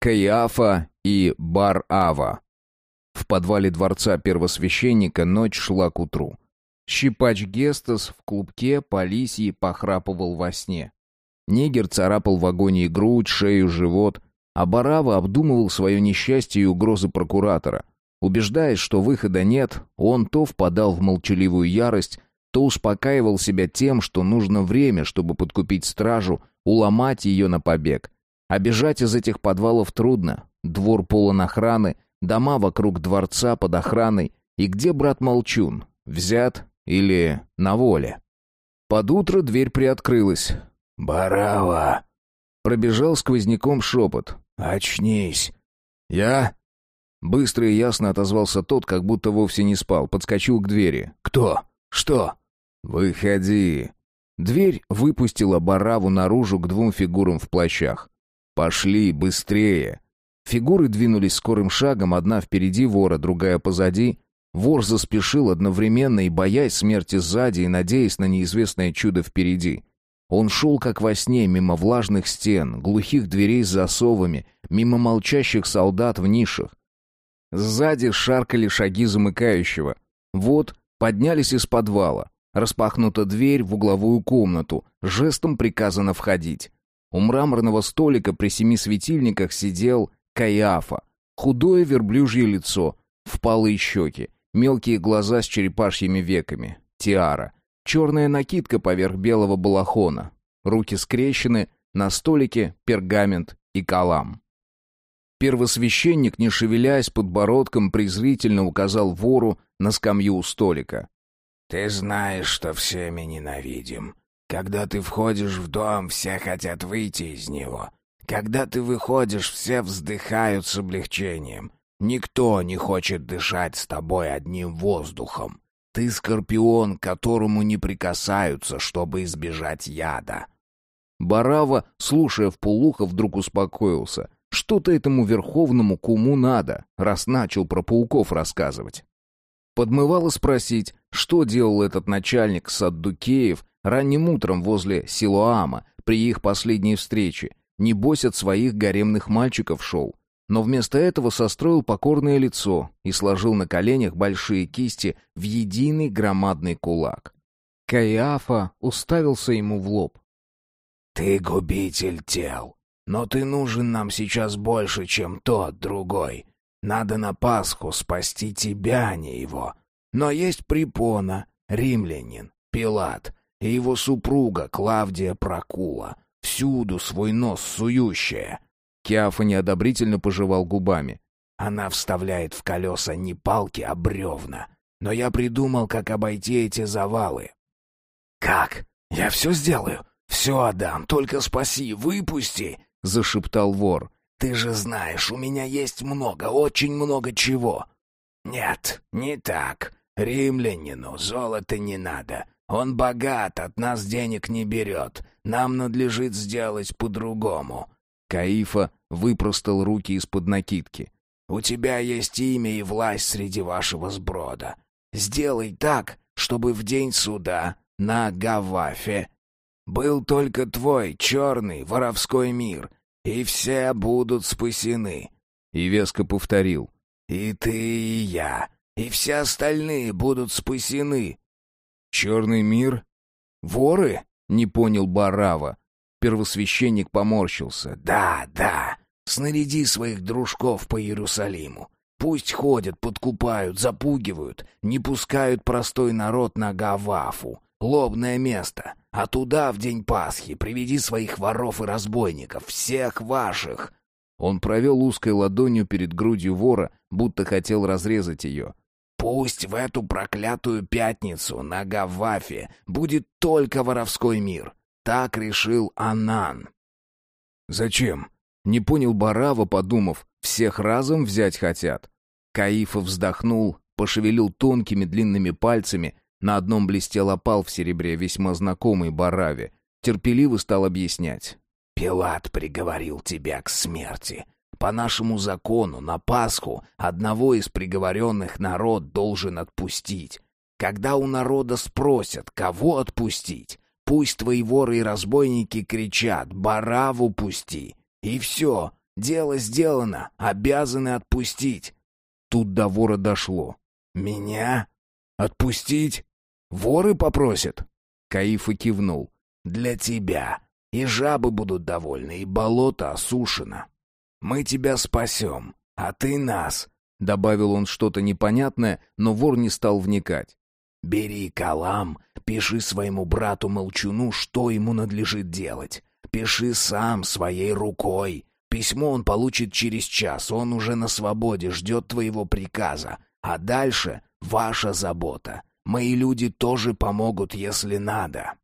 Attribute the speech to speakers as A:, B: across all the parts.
A: Каиафа и Бар-Ава. В подвале дворца первосвященника ночь шла к утру. Щипач Гестас в клубке по лисьи похрапывал во сне. Нигер царапал в агонии грудь, шею, живот, а Барава обдумывал свое несчастье и угрозы прокуратора. Убеждаясь, что выхода нет, он то впадал в молчаливую ярость, то успокаивал себя тем, что нужно время, чтобы подкупить стражу, уломать ее на побег. А из этих подвалов трудно. Двор полон охраны, дома вокруг дворца под охраной. И где брат Молчун? Взят или на воле? Под утро дверь приоткрылась.
B: «Барава!»
A: Пробежал сквозняком шепот.
B: «Очнись!»
A: «Я?» Быстро и ясно отозвался тот, как будто вовсе не спал, подскочил к двери.
B: «Кто? Что?»
A: «Выходи!» Дверь выпустила Бараву наружу к двум фигурам в плащах. «Пошли, быстрее!» Фигуры двинулись скорым шагом, одна впереди вора, другая позади. Вор заспешил одновременно и боясь смерти сзади, и надеясь на неизвестное чудо впереди. Он шел как во сне, мимо влажных стен, глухих дверей с засовами, мимо молчащих солдат в нишах. Сзади шаркали шаги замыкающего. Вот, поднялись из подвала. Распахнута дверь в угловую комнату, жестом приказано входить. У мраморного столика при семи светильниках сидел Каиафа. Худое верблюжье лицо, впалые щеки, мелкие глаза с черепашьими веками, тиара. Черная накидка поверх белого балахона. Руки скрещены, на столике пергамент и калам. Первосвященник, не шевелясь подбородком, презрительно указал вору на скамью у столика.
B: «Ты знаешь, что всеми ненавидим. Когда ты входишь в дом, все хотят выйти из него. Когда ты выходишь, все вздыхают с облегчением. Никто не хочет дышать с тобой одним воздухом. Ты скорпион, к которому не прикасаются, чтобы избежать яда.
A: Барава, слушая в полухо, вдруг успокоился. Что-то этому верховному куму надо, раз начал про пауков рассказывать. Подмывало спросить, что делал этот начальник Саддукеев ранним утром возле Силуама при их последней встрече. Небось от своих гаремных мальчиков шел но вместо этого состроил покорное лицо и сложил на коленях большие кисти в единый громадный кулак. Каиафа уставился ему в лоб.
B: «Ты губитель тел, но ты нужен нам сейчас больше, чем тот другой. Надо на Пасху спасти тебя, а не его. Но есть препона, римлянин, Пилат и его супруга Клавдия Прокула, всюду свой нос сующая».
A: Киафа неодобрительно пожевал губами.
B: «Она вставляет в колеса не палки, а бревна. Но я придумал, как обойти эти завалы». «Как? Я все сделаю. Все отдам, только спаси, выпусти!» — зашептал вор. «Ты же знаешь, у меня есть много, очень много чего». «Нет, не так. Римлянину золота не надо. Он богат, от нас денег не берет. Нам надлежит сделать по-другому».
A: Каифа выпростал руки из-под накидки.
B: «У тебя есть имя и власть среди вашего сброда. Сделай так, чтобы в день суда на Гавафе был только твой черный воровской мир, и все будут спасены».
A: И веско повторил.
B: «И ты, и я, и все остальные будут спасены».
A: «Черный мир? Воры?» — не понял Барава. Первосвященник поморщился.
B: «Да, да. Снаряди своих дружков по Иерусалиму. Пусть ходят, подкупают, запугивают, не пускают простой народ на Гавафу, лобное место. А туда в день Пасхи приведи своих воров и разбойников, всех ваших».
A: Он провел узкой ладонью перед грудью вора, будто хотел разрезать ее.
B: «Пусть в эту проклятую пятницу на Гавафе будет только воровской мир. Так решил Анан.
A: «Зачем?» Не понял Барава, подумав, всех разом взять хотят. Каифа вздохнул, пошевелил тонкими длинными пальцами, на одном блестел опал в серебре, весьма знакомый Бараве. Терпеливо стал объяснять.
B: «Пилат приговорил тебя к смерти. По нашему закону на Пасху одного из приговоренных народ должен отпустить. Когда у народа спросят, кого отпустить, Пусть твои воры и разбойники кричат «Бараву пусти!» И все, Дело сделано, обязаны отпустить».
A: Тут до вора дошло.
B: «Меня? Отпустить? Воры попросят?»
A: Каифа кивнул.
B: «Для тебя. И жабы будут довольны, и болото осушено. Мы тебя спасем, а ты нас», —
A: добавил он что-то непонятное, но вор не стал вникать.
B: «Бери калам, пиши своему брату-молчуну, что ему надлежит делать. Пиши сам, своей рукой. Письмо он получит через час, он уже на свободе, ждет твоего приказа. А дальше ваша забота. Мои люди тоже помогут, если надо».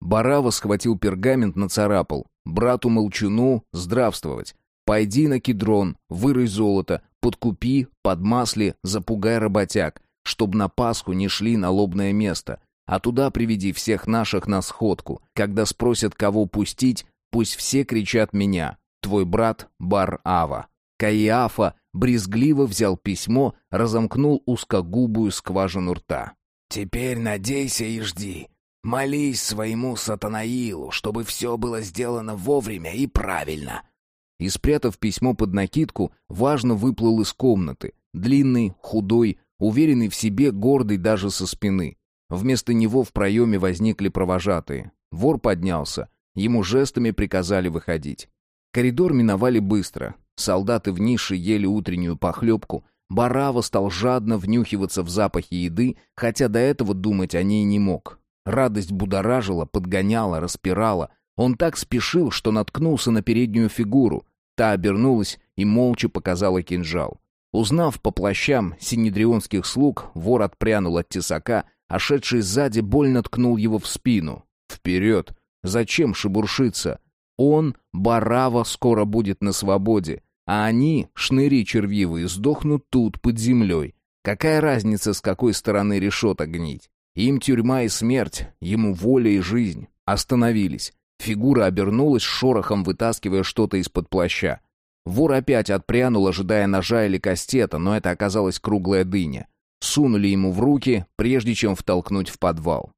A: Барава схватил пергамент, нацарапал. Брату Молчуну здравствовать. Пойди на кедрон, вырой золото, подкупи, подмасли, запугай работяг, чтоб на Пасху не шли на лобное место, а туда приведи всех наших на сходку. Когда спросят, кого пустить, пусть все кричат меня, твой брат Бар-Ава. Каиафа брезгливо взял письмо, разомкнул узкогубую скважину рта.
B: «Теперь надейся и жди. Молись своему сатанаилу, чтобы все было сделано вовремя и правильно».
A: И, спрятав письмо под накидку, важно выплыл из комнаты. Длинный, худой, уверенный в себе, гордый даже со спины. Вместо него в проеме возникли провожатые. Вор поднялся. Ему жестами приказали выходить. Коридор миновали быстро. Солдаты в нише ели утреннюю похлебку. Барава стал жадно внюхиваться в запахи еды, хотя до этого думать о ней не мог. Радость будоражила, подгоняла, распирала. Он так спешил, что наткнулся на переднюю фигуру. Та обернулась и молча показала кинжал. Узнав по плащам синедрионских слуг, вор отпрянул от тесака, а шедший сзади больно ткнул его в спину. «Вперед! Зачем шебуршиться? Он, Барава, скоро будет на свободе, а они, шныри червивые, сдохнут тут, под землей. Какая разница, с какой стороны решета гнить? Им тюрьма и смерть, ему воля и жизнь. Остановились. Фигура обернулась, шорохом вытаскивая что-то из-под плаща. Вор опять отпрянул, ожидая ножа или кастета, но это оказалась круглая дыня. Сунули ему в руки, прежде чем втолкнуть в подвал.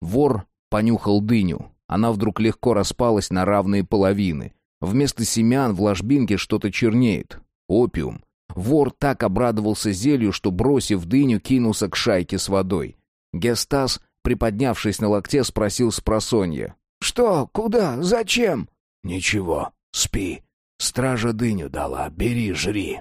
A: Вор понюхал дыню. Она вдруг легко распалась на равные половины. Вместо семян в ложбинке что-то чернеет. Опиум. Вор так обрадовался зелью, что, бросив дыню, кинулся к шайке с водой. Гестас, приподнявшись на локте, спросил с просонья.
B: «Что? Куда? Зачем?»
A: «Ничего. Спи. Стража дыню дала. Бери, жри».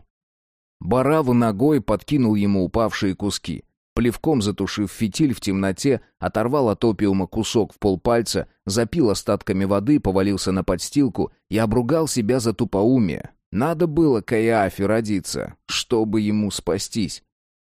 A: Барава ногой подкинул ему упавшие куски. Плевком затушив фитиль в темноте, оторвал от опиума кусок в полпальца, запил остатками воды, повалился на подстилку и обругал себя за тупоумие. Надо было Каиафе родиться, чтобы ему спастись.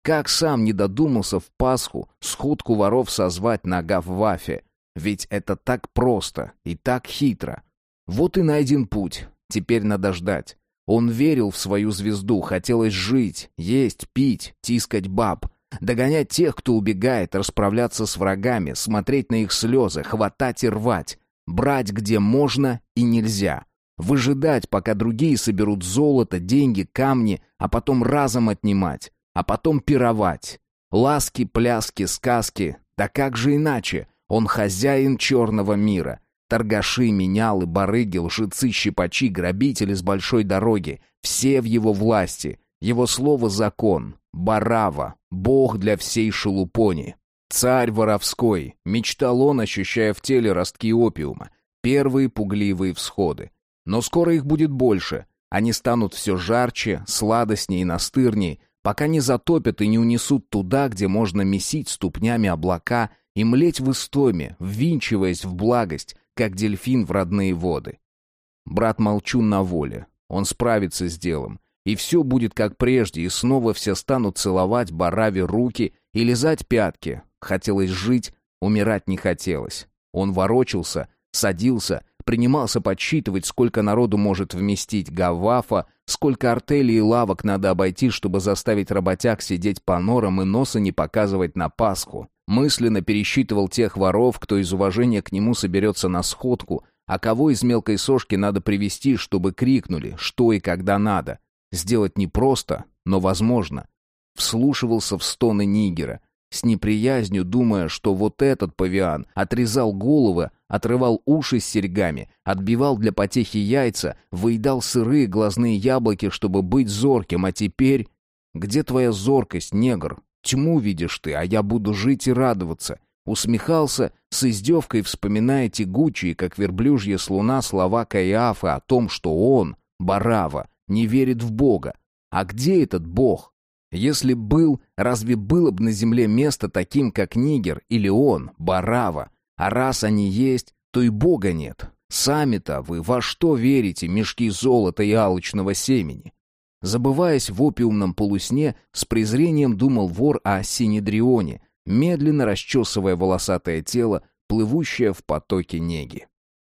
A: Как сам не додумался в Пасху сходку воров созвать на Гаввафе? Ведь это так просто и так хитро. Вот и найден путь. Теперь надо ждать. Он верил в свою звезду, хотелось жить, есть, пить, тискать баб, догонять тех, кто убегает, расправляться с врагами, смотреть на их слезы, хватать и рвать, брать где можно и нельзя, выжидать, пока другие соберут золото, деньги, камни, а потом разом отнимать а потом пировать. Ласки, пляски, сказки. Да как же иначе? Он хозяин черного мира. Торгаши, менялы, барыги, лжецы, щипачи, грабители с большой дороги. Все в его власти. Его слово — закон. Барава, бог для всей шелупони. Царь воровской, мечтал он, ощущая в теле ростки опиума. Первые пугливые всходы. Но скоро их будет больше. Они станут все жарче, сладостнее и настырнее, пока не затопят и не унесут туда, где можно месить ступнями облака и млеть в истоме, ввинчиваясь в благость, как дельфин в родные воды. Брат Молчун на воле. Он справится с делом. И все будет как прежде, и снова все станут целовать Бараве руки и лизать пятки. Хотелось жить, умирать не хотелось. Он ворочался, садился принимался подсчитывать, сколько народу может вместить Гавафа, сколько артелей и лавок надо обойти, чтобы заставить работяг сидеть по норам и носа не показывать на Пасху. Мысленно пересчитывал тех воров, кто из уважения к нему соберется на сходку, а кого из мелкой сошки надо привести, чтобы крикнули, что и когда надо. Сделать непросто, но возможно. Вслушивался в стоны Нигера, с неприязнью думая, что вот этот павиан отрезал головы отрывал уши с серьгами, отбивал для потехи яйца, выедал сырые глазные яблоки, чтобы быть зорким, а теперь... Где твоя зоркость, негр? Тьму видишь ты, а я буду жить и радоваться. Усмехался, с издевкой вспоминая тягучие, как верблюжья слуна, слова Каиафа о том, что он, Барава, не верит в Бога. А где этот Бог? Если был, разве было бы на земле место таким, как Нигер или он, Барава? А раз они есть, то и Бога нет. Сами-то вы во что верите, мешки золота и алчного семени? Забываясь в опиумном полусне, с презрением думал вор о Синедрионе, медленно расчесывая волосатое тело, плывущее в потоке неги.